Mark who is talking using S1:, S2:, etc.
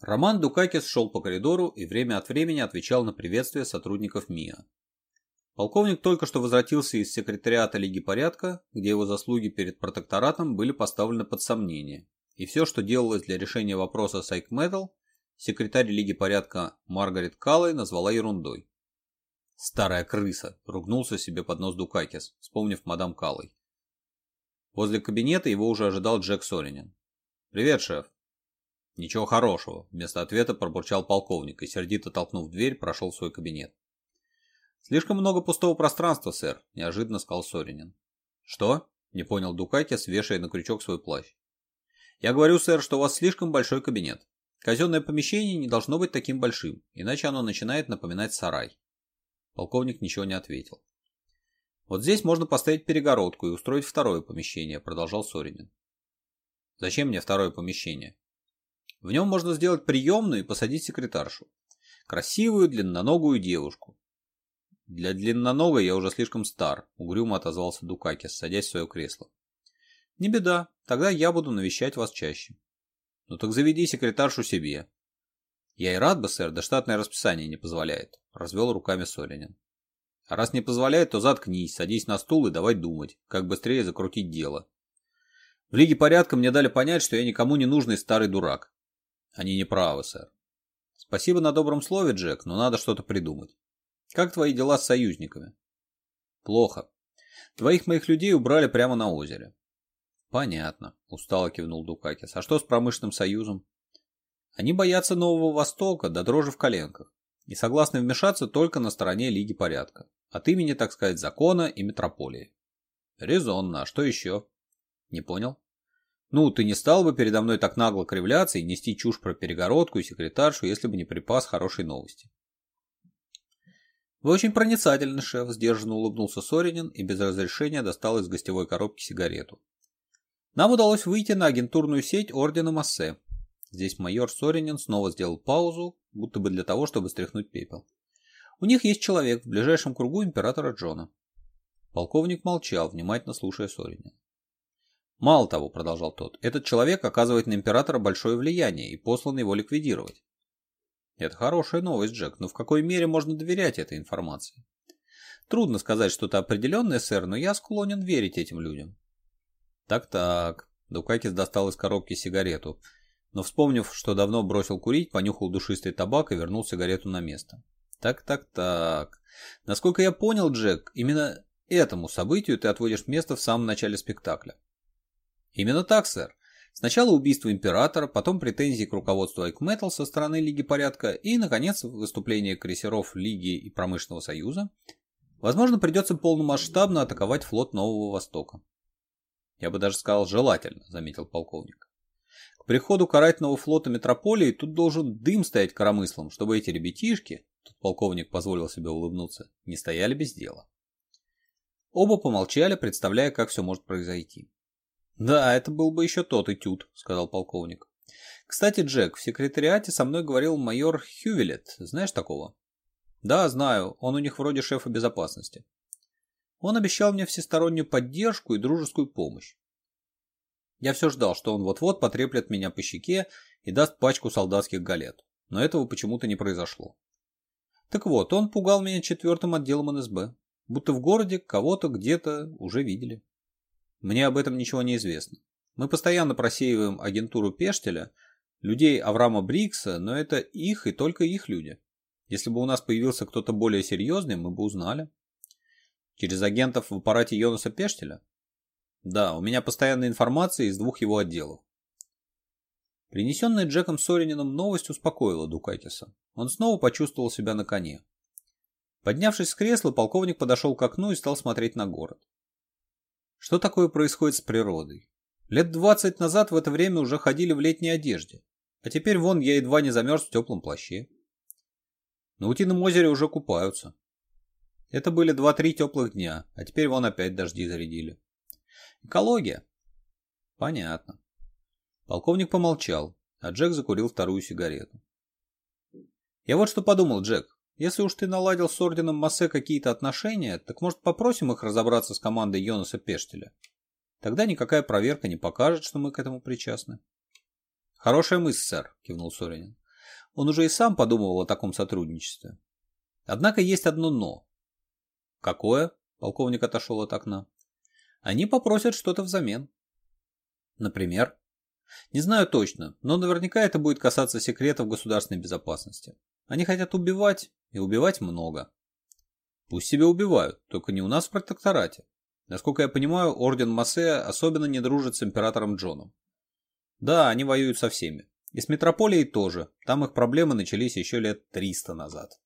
S1: Роман Дукакис шел по коридору и время от времени отвечал на приветствия сотрудников МИА. Полковник только что возвратился из секретариата Лиги порядка, где его заслуги перед протекторатом были поставлены под сомнение, и все, что делалось для решения вопроса с Айкметал, секретарь Лиги порядка Маргарет Каллой назвала ерундой. «Старая крыса!» – ругнулся себе под нос Дукакис, вспомнив мадам Каллой. Возле кабинета его уже ожидал Джек Соринин. «Привет, шеф!» «Ничего хорошего», – вместо ответа пробурчал полковник и, сердито толкнув дверь, прошел в свой кабинет. «Слишком много пустого пространства, сэр», – неожиданно сказал Соринин. «Что?» – не понял Дукакис, вешая на крючок свой плащ. «Я говорю, сэр, что у вас слишком большой кабинет. Казенное помещение не должно быть таким большим, иначе оно начинает напоминать сарай». Полковник ничего не ответил. «Вот здесь можно поставить перегородку и устроить второе помещение», – продолжал Соринин. «Зачем мне второе помещение?» В нем можно сделать приемную и посадить секретаршу. Красивую длинноногую девушку. Для длинноногой я уже слишком стар, угрюмо отозвался Дукаки, садясь в свое кресло. Не беда, тогда я буду навещать вас чаще. Ну так заведи секретаршу себе. Я и рад бы, сэр, да штатное расписание не позволяет, развел руками Солинин. А раз не позволяет, то заткнись, садись на стул и давай думать, как быстрее закрутить дело. В Лиге порядка мне дали понять, что я никому не нужный старый дурак, они не правы, сэр. Спасибо на добром слове, Джек, но надо что-то придумать. Как твои дела с союзниками? Плохо. Твоих моих людей убрали прямо на озере. Понятно, устало кивнул Дукакис. А что с промышленным союзом? Они боятся Нового Востока до да дрожи в коленках и согласны вмешаться только на стороне Лиги Порядка, от имени, так сказать, закона и метрополии. Резонно, а что еще? Не понял? Ну, ты не стал бы передо мной так нагло кривляться и нести чушь про перегородку и секретаршу, если бы не припас хорошей новости. Вы очень проницательны, шеф, сдержанно улыбнулся Соринин и без разрешения достал из гостевой коробки сигарету. Нам удалось выйти на агентурную сеть Ордена Массе. Здесь майор Соринин снова сделал паузу, будто бы для того, чтобы стряхнуть пепел. У них есть человек в ближайшем кругу императора Джона. Полковник молчал, внимательно слушая Соринина. Мало того, продолжал тот, этот человек оказывает на императора большое влияние и послан его ликвидировать. Это хорошая новость, Джек, но в какой мере можно доверять этой информации? Трудно сказать что-то определенное, сэр, но я склонен верить этим людям. Так-так. Дукакис достал из коробки сигарету, но, вспомнив, что давно бросил курить, понюхал душистый табак и вернул сигарету на место. Так-так-так. Насколько я понял, Джек, именно этому событию ты отводишь место в самом начале спектакля. Именно так, сэр. Сначала убийство императора, потом претензии к руководству Айкметал со стороны Лиги Порядка и, наконец, выступление крейсеров Лиги и Промышленного Союза. Возможно, придется полномасштабно атаковать флот Нового Востока. Я бы даже сказал желательно, заметил полковник. К приходу карательного флота Метрополии тут должен дым стоять коромыслом, чтобы эти ребятишки, тут полковник позволил себе улыбнуться, не стояли без дела. Оба помолчали, представляя, как все может произойти. «Да, а это был бы еще тот этюд», — сказал полковник. «Кстати, Джек, в секретариате со мной говорил майор Хювелет. Знаешь такого?» «Да, знаю. Он у них вроде шефа безопасности». Он обещал мне всестороннюю поддержку и дружескую помощь. Я все ждал, что он вот-вот потреплет меня по щеке и даст пачку солдатских галет. Но этого почему-то не произошло. Так вот, он пугал меня четвертым отделом НСБ. Будто в городе кого-то где-то уже видели. Мне об этом ничего не известно. Мы постоянно просеиваем агентуру Пештеля, людей Авраама Брикса, но это их и только их люди. Если бы у нас появился кто-то более серьезный, мы бы узнали. Через агентов в аппарате Йонаса Пештеля? Да, у меня постоянная информация из двух его отделов. Принесенная Джеком Соринином новость успокоила Дукатиса. Он снова почувствовал себя на коне. Поднявшись с кресла, полковник подошел к окну и стал смотреть на город. Что такое происходит с природой? Лет 20 назад в это время уже ходили в летней одежде, а теперь вон я едва не замерз в теплом плаще. На Утином озере уже купаются. Это были 2-3 теплых дня, а теперь вон опять дожди зарядили. Экология? Понятно. Полковник помолчал, а Джек закурил вторую сигарету. Я вот что подумал, Джек. Если уж ты наладил с Орденом Массе какие-то отношения, так может попросим их разобраться с командой Йонаса Пештеля? Тогда никакая проверка не покажет, что мы к этому причастны. Хорошая мысль, сэр, кивнул Соринин. Он уже и сам подумывал о таком сотрудничестве. Однако есть одно «но». Какое? Полковник отошел от окна. Они попросят что-то взамен. Например? Не знаю точно, но наверняка это будет касаться секретов государственной безопасности. Они хотят убивать, и убивать много. Пусть себя убивают, только не у нас в протекторате. Насколько я понимаю, орден Массе особенно не дружит с императором Джоном. Да, они воюют со всеми. И с метрополией тоже, там их проблемы начались еще лет 300 назад.